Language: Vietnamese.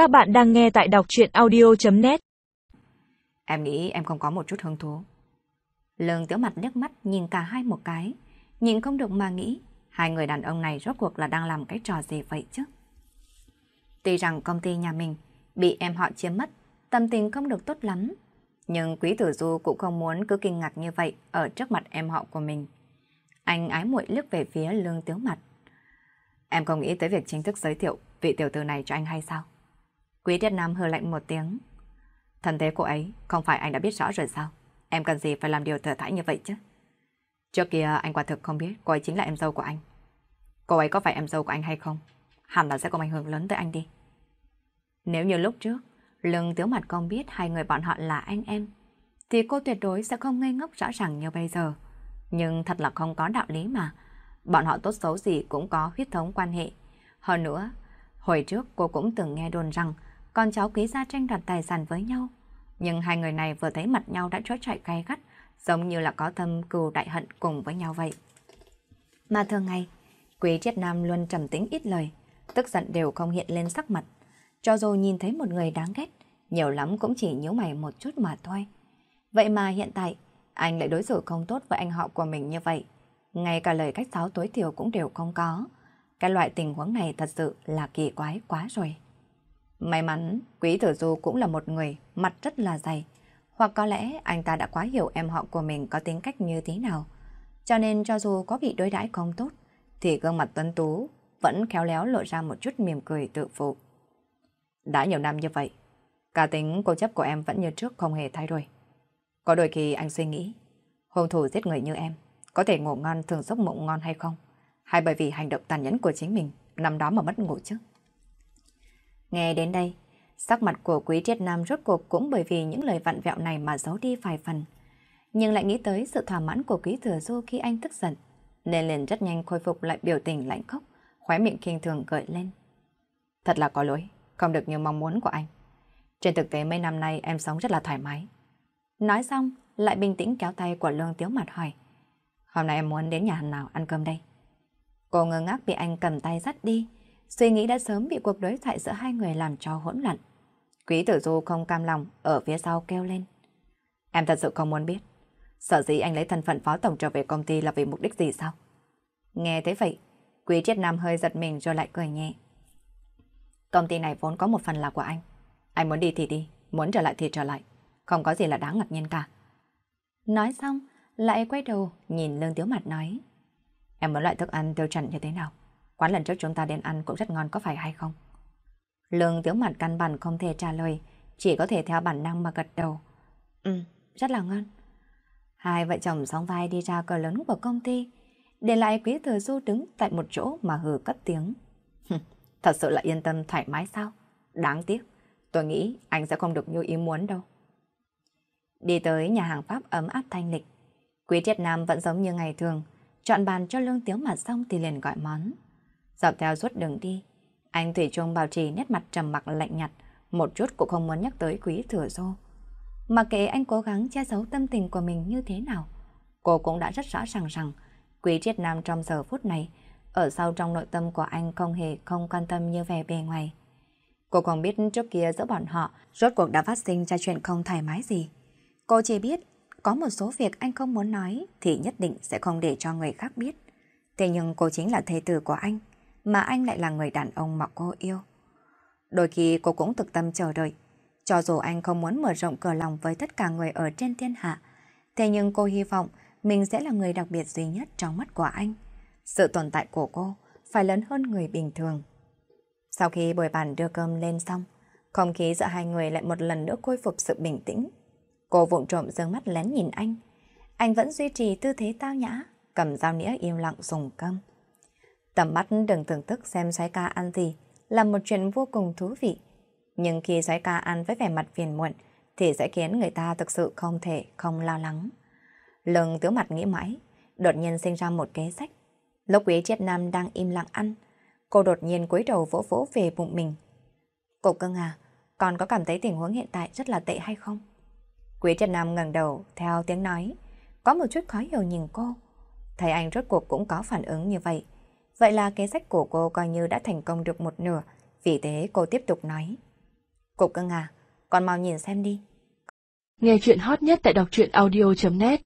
Các bạn đang nghe tại đọc chuyện audio.net Em nghĩ em không có một chút hứng thú. Lương tiểu mặt nước mắt nhìn cả hai một cái, nhìn không được mà nghĩ hai người đàn ông này rốt cuộc là đang làm cái trò gì vậy chứ. Tuy rằng công ty nhà mình bị em họ chiếm mất, tâm tình không được tốt lắm, nhưng quý tử du cũng không muốn cứ kinh ngạc như vậy ở trước mặt em họ của mình. Anh ái muội lướt về phía lương tiếu mặt. Em không nghĩ tới việc chính thức giới thiệu vị tiểu tử này cho anh hay sao? Quý Tiết Nam hờ lạnh một tiếng. Thần thế cô ấy, không phải anh đã biết rõ rồi sao? Em cần gì phải làm điều thừa thải như vậy chứ? Trước kia anh quả thực không biết cô ấy chính là em dâu của anh. Cô ấy có phải em dâu của anh hay không? Hẳn là sẽ có ảnh hưởng lớn tới anh đi. Nếu như lúc trước, lưng Tiếu Mặt không biết hai người bọn họ là anh em, thì cô tuyệt đối sẽ không ngây ngốc rõ ràng như bây giờ. Nhưng thật là không có đạo lý mà. Bọn họ tốt xấu gì cũng có huyết thống quan hệ. Hơn nữa, hồi trước cô cũng từng nghe đồn rằng con cháu quý gia tranh đoạt tài sản với nhau. Nhưng hai người này vừa thấy mặt nhau đã trói chạy gay gắt, giống như là có thâm cừu đại hận cùng với nhau vậy. Mà thường ngày, quý triết nam luôn trầm tĩnh ít lời, tức giận đều không hiện lên sắc mặt. Cho dù nhìn thấy một người đáng ghét, nhiều lắm cũng chỉ nhíu mày một chút mà thôi. Vậy mà hiện tại, anh lại đối xử không tốt với anh họ của mình như vậy. Ngay cả lời cách sáo tối thiểu cũng đều không có. Cái loại tình huống này thật sự là kỳ quái quá rồi. May mắn, Quý Tử Du cũng là một người mặt rất là dày. Hoặc có lẽ anh ta đã quá hiểu em họ của mình có tính cách như thế nào. Cho nên cho dù có bị đối đãi không tốt, thì gương mặt tuấn tú vẫn khéo léo lộ ra một chút mỉm cười tự phụ. Đã nhiều năm như vậy, cả tính cố chấp của em vẫn như trước không hề thay đổi. Có đôi khi anh suy nghĩ, hôn thủ giết người như em, có thể ngủ ngon thường giấc mộng ngon hay không? Hay bởi vì hành động tàn nhẫn của chính mình, nằm đó mà mất ngủ chứ? Nghe đến đây, sắc mặt của quý triết nam rốt cuộc cũng bởi vì những lời vặn vẹo này mà giấu đi vài phần. Nhưng lại nghĩ tới sự thỏa mãn của quý thừa du khi anh tức giận, nên liền rất nhanh khôi phục lại biểu tình lạnh khóc, khóe miệng kinh thường gợi lên. Thật là có lỗi, không được như mong muốn của anh. Trên thực tế mấy năm nay em sống rất là thoải mái. Nói xong, lại bình tĩnh kéo tay của Lương Tiếu Mặt hỏi. Hôm nay em muốn đến nhà hàng nào ăn cơm đây? Cô ngơ ngác bị anh cầm tay dắt đi, suy nghĩ đã sớm bị cuộc đối thoại giữa hai người làm cho hỗn loạn. Quý tử du không cam lòng, ở phía sau kêu lên. Em thật sự không muốn biết. Sợ gì anh lấy thân phận phó tổng trở về công ty là vì mục đích gì sao? Nghe thế vậy, Quý triết nam hơi giật mình rồi lại cười nhẹ. Công ty này vốn có một phần là của anh. Anh muốn đi thì đi, muốn trở lại thì trở lại. Không có gì là đáng ngạc nhiên cả. Nói xong, lại quay đầu nhìn Lương Tiếu Mặt nói. Em muốn loại thức ăn tiêu chuẩn như thế nào? Quán lần trước chúng ta đến ăn cũng rất ngon có phải hay không? Lương Tiếu Mặt căn bản không thể trả lời, chỉ có thể theo bản năng mà gật đầu. Ừ, rất là ngon. Hai vợ chồng song vai đi ra cửa lớn của công ty, để lại quý thừa du đứng tại một chỗ mà hừ cất tiếng. Thật sự là yên tâm thoải mái sao? Đáng tiếc, tôi nghĩ anh sẽ không được như ý muốn đâu. Đi tới nhà hàng Pháp ấm áp thanh lịch. Quý Triết Nam vẫn giống như ngày thường, chọn bàn cho lương tiếu mặt xong thì liền gọi món. Dọc theo suốt đường đi, anh Thủy Trung bảo trì nét mặt trầm mặc lạnh nhạt, một chút cũng không muốn nhắc tới quý thừa dô. Mà kệ anh cố gắng che giấu tâm tình của mình như thế nào, cô cũng đã rất rõ ràng rằng quý triết nam trong giờ phút này, ở sau trong nội tâm của anh không hề không quan tâm như vẻ bề ngoài. Cô còn biết trước kia giữa bọn họ rốt cuộc đã phát sinh ra chuyện không thoải mái gì. Cô chỉ biết có một số việc anh không muốn nói thì nhất định sẽ không để cho người khác biết. Thế nhưng cô chính là thầy tử của anh, mà anh lại là người đàn ông mà cô yêu. Đôi khi cô cũng thực tâm chờ đợi, cho dù anh không muốn mở rộng cửa lòng với tất cả người ở trên thiên hạ, thế nhưng cô hy vọng mình sẽ là người đặc biệt duy nhất trong mắt của anh. Sự tồn tại của cô phải lớn hơn người bình thường. Sau khi bồi bàn đưa cơm lên xong, không khí giữa hai người lại một lần nữa khôi phục sự bình tĩnh. Cô vụng trộm dương mắt lén nhìn anh. Anh vẫn duy trì tư thế tao nhã, cầm dao nĩa im lặng dùng cơm. Tầm mắt đừng thưởng thức xem xoái ca ăn gì là một chuyện vô cùng thú vị. Nhưng khi xoái ca ăn với vẻ mặt phiền muộn thì sẽ khiến người ta thực sự không thể không lo lắng. lần tiếu mặt nghĩ mãi, đột nhiên sinh ra một kế sách. Lúc quý triết nam đang im lặng ăn, cô đột nhiên cúi đầu vỗ vỗ về bụng mình. Cô cưng à, con có cảm thấy tình huống hiện tại rất là tệ hay không? Quý triết nam ngẩng đầu theo tiếng nói, có một chút khó hiểu nhìn cô. Thấy anh rốt cuộc cũng có phản ứng như vậy. Vậy là kế sách của cô coi như đã thành công được một nửa, vì thế cô tiếp tục nói. Cục cưng à, con mau nhìn xem đi. Nghe chuyện hot nhất tại đọc truyện audio.net